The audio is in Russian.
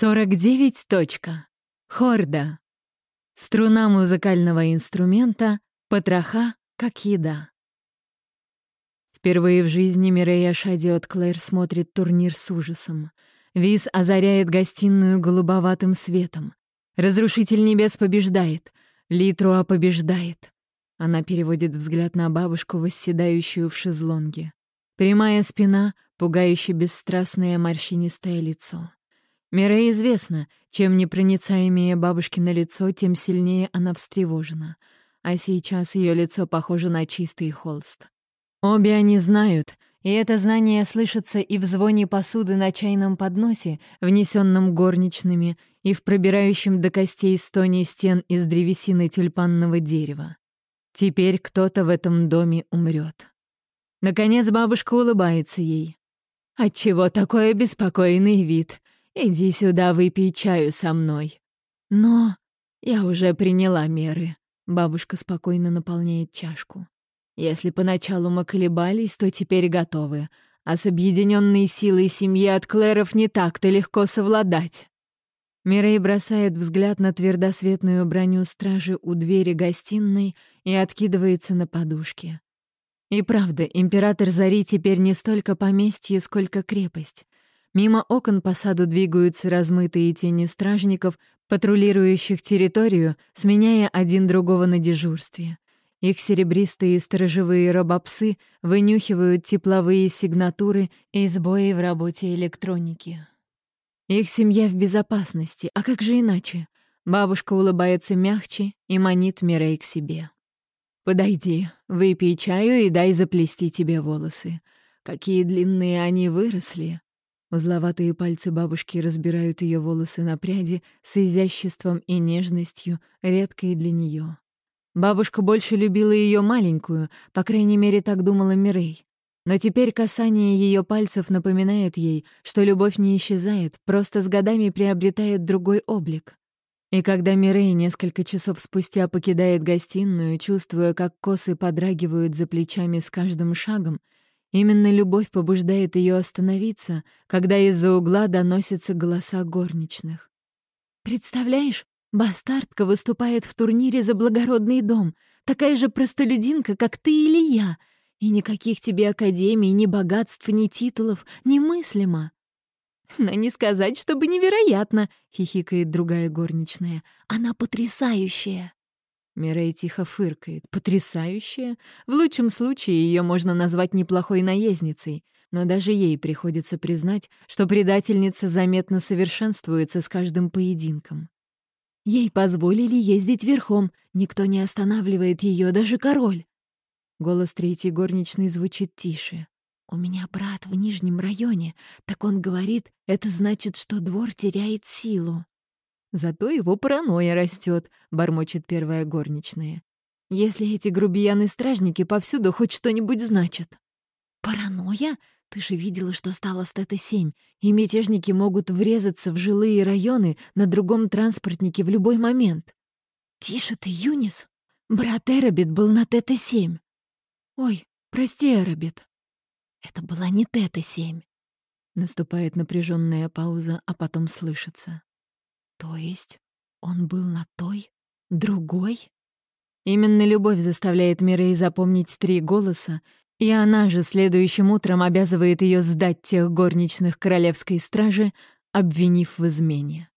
49. Точка. Хорда. Струна музыкального инструмента, потроха, как еда. Впервые в жизни Мирея Шадиот Клэр смотрит турнир с ужасом. Виз озаряет гостиную голубоватым светом. Разрушитель небес побеждает. Литруа побеждает. Она переводит взгляд на бабушку, восседающую в шезлонге. Прямая спина, пугающе бесстрастное морщинистое лицо. Мире известно, чем непроницаемее бабушкино лицо, тем сильнее она встревожена. А сейчас ее лицо похоже на чистый холст. Обе они знают, и это знание слышится и в звоне посуды на чайном подносе, внесенном горничными, и в пробирающем до костей стоне стен из древесины тюльпанного дерева. Теперь кто-то в этом доме умрет. Наконец бабушка улыбается ей. «Отчего такой беспокойный вид? Иди сюда, выпей чаю со мной. Но я уже приняла меры. Бабушка спокойно наполняет чашку. Если поначалу мы колебались, то теперь готовы. А с объединенной силой семьи от Клэров не так-то легко совладать. Мирей бросает взгляд на твердосветную броню стражи у двери гостиной и откидывается на подушке. И правда, император Зари теперь не столько поместье, сколько крепость. Мимо окон по саду двигаются размытые тени стражников, патрулирующих территорию, сменяя один другого на дежурстве. Их серебристые сторожевые робопсы вынюхивают тепловые сигнатуры и сбои в работе электроники. Их семья в безопасности, а как же иначе? Бабушка улыбается мягче и манит Мирей к себе. «Подойди, выпей чаю и дай заплести тебе волосы. Какие длинные они выросли!» Узловатые пальцы бабушки разбирают ее волосы на пряди с изяществом и нежностью, редкой для нее. Бабушка больше любила ее маленькую, по крайней мере, так думала Мирей. Но теперь касание ее пальцев напоминает ей, что любовь не исчезает, просто с годами приобретает другой облик. И когда Мирей несколько часов спустя покидает гостиную, чувствуя, как косы подрагивают за плечами с каждым шагом, Именно любовь побуждает ее остановиться, когда из-за угла доносятся голоса горничных. «Представляешь, бастардка выступает в турнире за благородный дом, такая же простолюдинка, как ты или я, и никаких тебе академий, ни богатств, ни титулов немыслимо». «Но не сказать, чтобы невероятно», — хихикает другая горничная. «Она потрясающая». Мирей тихо фыркает. Потрясающая. В лучшем случае ее можно назвать неплохой наездницей, но даже ей приходится признать, что предательница заметно совершенствуется с каждым поединком. Ей позволили ездить верхом, никто не останавливает ее, даже король. Голос третьей горничной звучит тише. «У меня брат в Нижнем районе, так он говорит, это значит, что двор теряет силу». Зато его паранойя растет, бормочет первая горничная. Если эти грубияны-стражники повсюду хоть что-нибудь значат. Паранойя? Ты же видела, что стало с Тета-7, и мятежники могут врезаться в жилые районы на другом транспортнике в любой момент. Тише ты, Юнис. Брат Эробит был на Тета-7. Ой, прости, Эробит. Это была не Тета-7. Наступает напряженная пауза, а потом слышится. То есть он был на той, другой? Именно любовь заставляет Мирей запомнить три голоса, и она же следующим утром обязывает ее сдать тех горничных королевской стражи, обвинив в измене.